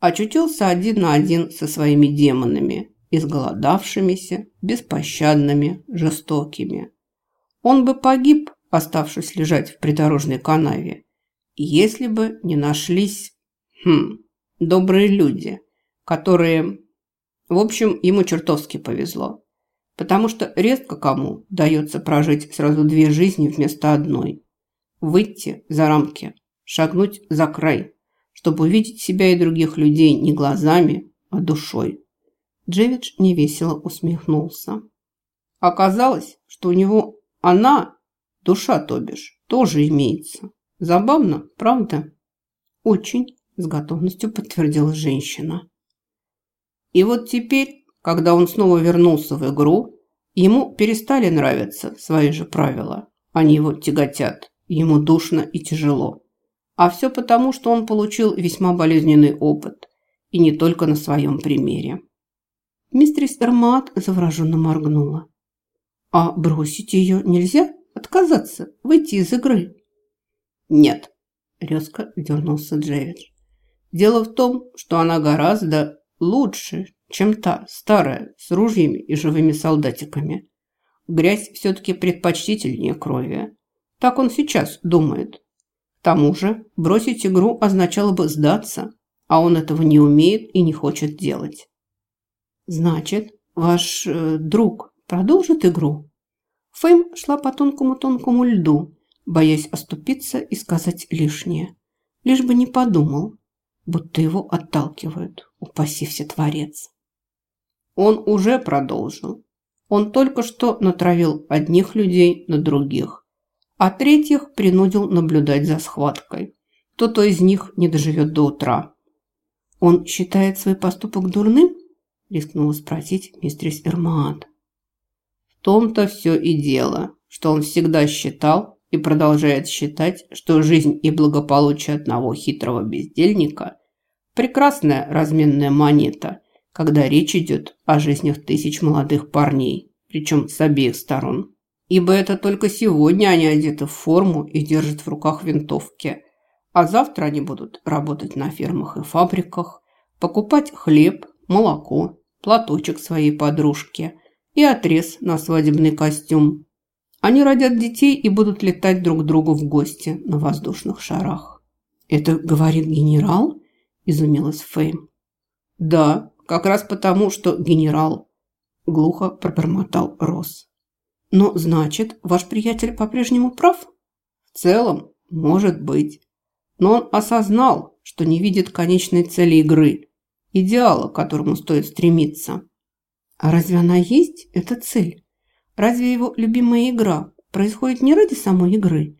очутился один на один со своими демонами, изголодавшимися, беспощадными, жестокими. Он бы погиб, оставшись лежать в придорожной канаве, если бы не нашлись, хм, добрые люди, которые... В общем, ему чертовски повезло, потому что редко кому дается прожить сразу две жизни вместо одной. Выйти за рамки, шагнуть за край, чтобы увидеть себя и других людей не глазами, а душой. Джевидж невесело усмехнулся. Оказалось, что у него она, душа то бишь, тоже имеется. Забавно, правда? Очень, с готовностью подтвердила женщина. И вот теперь, когда он снова вернулся в игру, ему перестали нравиться свои же правила. Они его тяготят, ему душно и тяжело. А все потому, что он получил весьма болезненный опыт, и не только на своем примере. Мистерис Эрмат завороженно моргнула. «А бросить ее нельзя? Отказаться? Выйти из игры?» «Нет», – резко дернулся Джевидж. «Дело в том, что она гораздо лучше, чем та, старая, с ружьями и живыми солдатиками. Грязь все-таки предпочтительнее крови. Так он сейчас думает. К тому же бросить игру означало бы сдаться, а он этого не умеет и не хочет делать. Значит, ваш э, друг продолжит игру? Фэм шла по тонкому-тонкому льду, боясь оступиться и сказать лишнее. Лишь бы не подумал, будто его отталкивают, упаси все творец. Он уже продолжил. Он только что натравил одних людей на других, а третьих принудил наблюдать за схваткой. Кто-то из них не доживет до утра. Он считает свой поступок дурным? рискнула спросить мистерис Эрмаат. В том-то все и дело, что он всегда считал и продолжает считать, что жизнь и благополучие одного хитрого бездельника – прекрасная разменная монета, когда речь идет о жизнях тысяч молодых парней, причем с обеих сторон. Ибо это только сегодня они одеты в форму и держат в руках винтовки, а завтра они будут работать на фермах и фабриках, покупать хлеб, молоко, платочек своей подружке и отрез на свадебный костюм. Они родят детей и будут летать друг к другу в гости на воздушных шарах. «Это говорит генерал?» – изумилась Фейм. «Да, как раз потому, что генерал», – глухо пробормотал Росс. «Но значит, ваш приятель по-прежнему прав?» «В целом, может быть. Но он осознал, что не видит конечной цели игры, идеала, к которому стоит стремиться. А разве она есть, эта цель? Разве его любимая игра происходит не ради самой игры?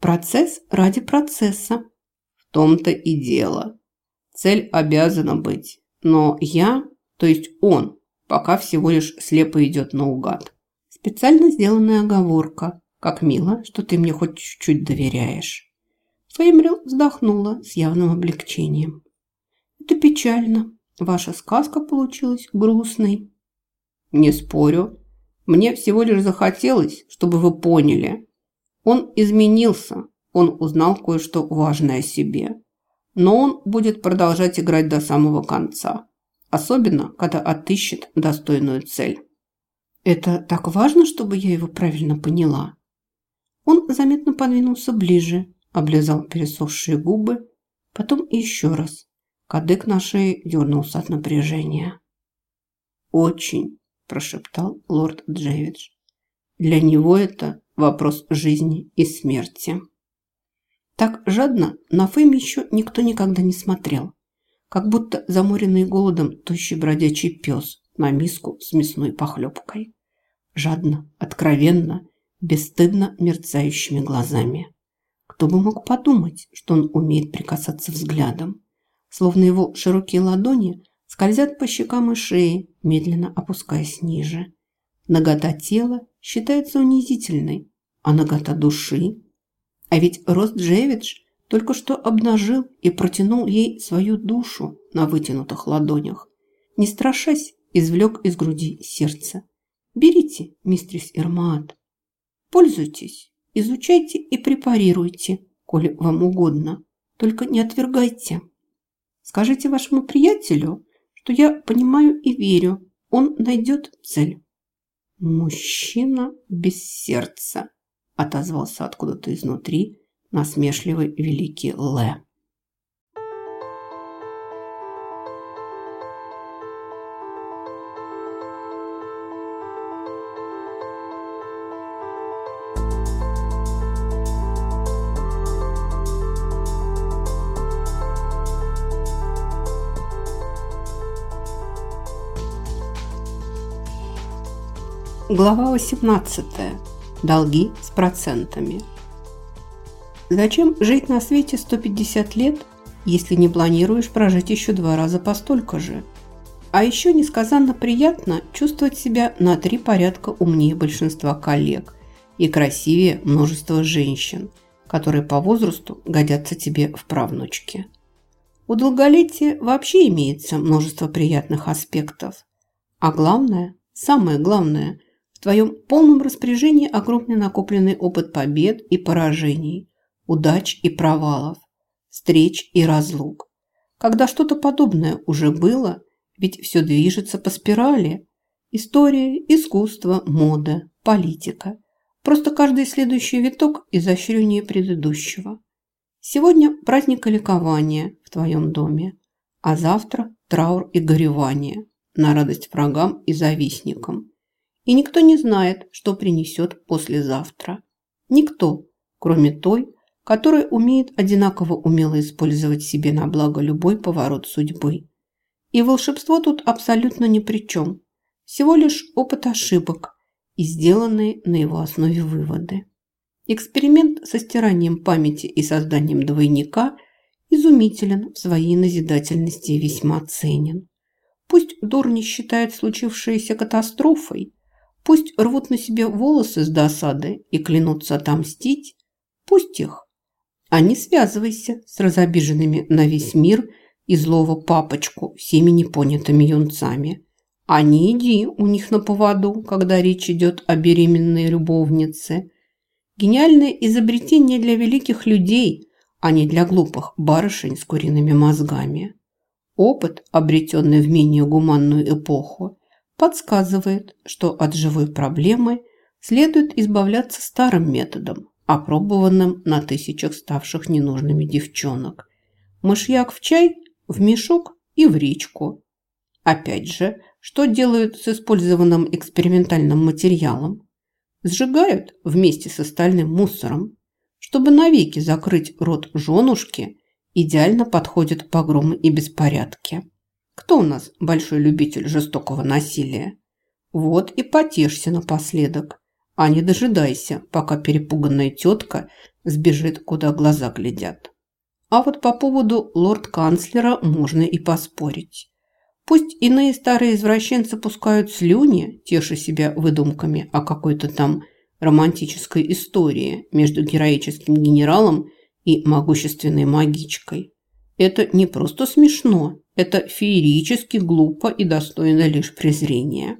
Процесс ради процесса. В том-то и дело. Цель обязана быть. Но я, то есть он, пока всего лишь слепо идет наугад. Специально сделанная оговорка. Как мило, что ты мне хоть чуть-чуть доверяешь. Феймрил вздохнула с явным облегчением. Это печально. Ваша сказка получилась грустной. Не спорю. Мне всего лишь захотелось, чтобы вы поняли. Он изменился. Он узнал кое-что важное о себе. Но он будет продолжать играть до самого конца. Особенно, когда отыщет достойную цель. Это так важно, чтобы я его правильно поняла. Он заметно подвинулся ближе, облизал пересохшие губы, потом еще раз. Кадык на шее дернулся от напряжения. «Очень», – прошептал лорд Джевидж. «Для него это вопрос жизни и смерти». Так жадно на Фэм еще никто никогда не смотрел, как будто заморенный голодом тощий бродячий пес на миску с мясной похлебкой. Жадно, откровенно, бесстыдно мерцающими глазами. Кто бы мог подумать, что он умеет прикасаться взглядом, словно его широкие ладони скользят по щекам и шее, медленно опускаясь ниже. Нагота тела считается унизительной, а нагота души... А ведь Рост Джевидж только что обнажил и протянул ей свою душу на вытянутых ладонях. Не страшась, извлек из груди сердце. Берите, мистрис Ирмаат. Пользуйтесь, изучайте и препарируйте, коли вам угодно. Только не отвергайте. Скажите вашему приятелю, что я понимаю и верю, он найдет цель. Мужчина без сердца, отозвался откуда-то изнутри насмешливый великий Лэ. Глава 18. Долги с процентами. Зачем жить на свете 150 лет, если не планируешь прожить еще два раза по столько же? А еще несказанно приятно чувствовать себя на три порядка умнее большинства коллег и красивее множества женщин, которые по возрасту годятся тебе в правнучке. У долголетия вообще имеется множество приятных аспектов. А главное, самое главное – в твоем полном распоряжении огромный накопленный опыт побед и поражений, удач и провалов, встреч и разлук. Когда что-то подобное уже было, ведь все движется по спирали. История, искусство, мода, политика. Просто каждый следующий виток изощреннее предыдущего. Сегодня праздник и ликование в твоем доме, а завтра траур и горевание на радость врагам и завистникам и никто не знает, что принесет послезавтра. Никто, кроме той, которая умеет одинаково умело использовать себе на благо любой поворот судьбы. И волшебство тут абсолютно ни при чем. Всего лишь опыт ошибок и сделанные на его основе выводы. Эксперимент со стиранием памяти и созданием двойника изумителен в своей назидательности и весьма ценен. Пусть Дурни считает случившееся катастрофой, Пусть рвут на себе волосы с досады и клянутся отомстить. Пусть их. А не связывайся с разобиженными на весь мир и злого папочку всеми непонятыми юнцами. А не иди у них на поводу, когда речь идет о беременной любовнице. Гениальное изобретение для великих людей, а не для глупых барышень с куриными мозгами. Опыт, обретенный в менее гуманную эпоху, подсказывает, что от живой проблемы следует избавляться старым методом, опробованным на тысячах ставших ненужными девчонок. Мышьяк в чай, в мешок и в речку. Опять же, что делают с использованным экспериментальным материалом? Сжигают вместе с остальным мусором. Чтобы навеки закрыть рот женушки, идеально подходят погромы и беспорядки. Кто у нас большой любитель жестокого насилия? Вот и потешься напоследок, а не дожидайся, пока перепуганная тетка сбежит, куда глаза глядят. А вот по поводу лорд-канцлера можно и поспорить. Пусть иные старые извращенцы пускают слюни, теша себя выдумками о какой-то там романтической истории между героическим генералом и могущественной магичкой. Это не просто смешно, это феерически глупо и достойно лишь презрения.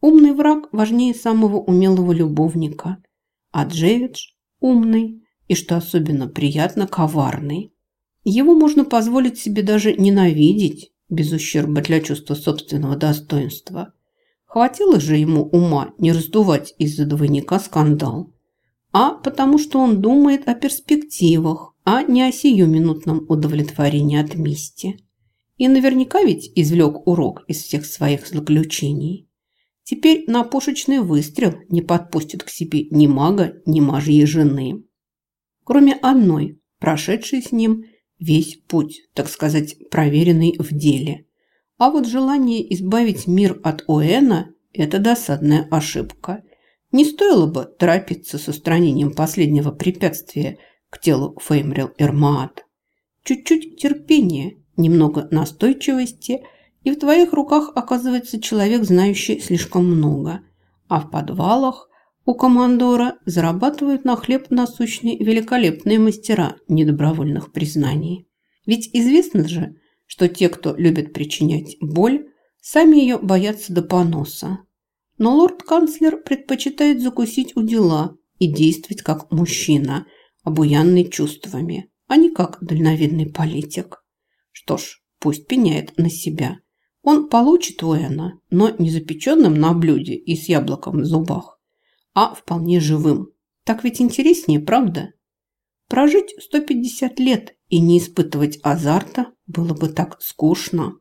Умный враг важнее самого умелого любовника, а Джевидж умный и, что особенно приятно, коварный. Его можно позволить себе даже ненавидеть, без ущерба для чувства собственного достоинства. Хватило же ему ума не раздувать из-за двойника скандал, а потому что он думает о перспективах, а не о сиюминутном удовлетворении от мести. И наверняка ведь извлек урок из всех своих злоключений. Теперь на пушечный выстрел не подпустит к себе ни мага, ни мажьей жены. Кроме одной, прошедшей с ним весь путь, так сказать, проверенный в деле. А вот желание избавить мир от Оэна – это досадная ошибка. Не стоило бы торопиться с устранением последнего препятствия к телу Феймрил Эрмаат. Чуть-чуть терпения – немного настойчивости, и в твоих руках оказывается человек, знающий слишком много. А в подвалах у командора зарабатывают на хлеб насущный великолепные мастера недобровольных признаний. Ведь известно же, что те, кто любит причинять боль, сами ее боятся до поноса. Но лорд-канцлер предпочитает закусить у дела и действовать как мужчина, обуянный чувствами, а не как дальновидный политик. Что ж, пусть пеняет на себя. Он получит Уэна, но не запеченным на блюде и с яблоком в зубах, а вполне живым. Так ведь интереснее, правда? Прожить 150 лет и не испытывать азарта было бы так скучно.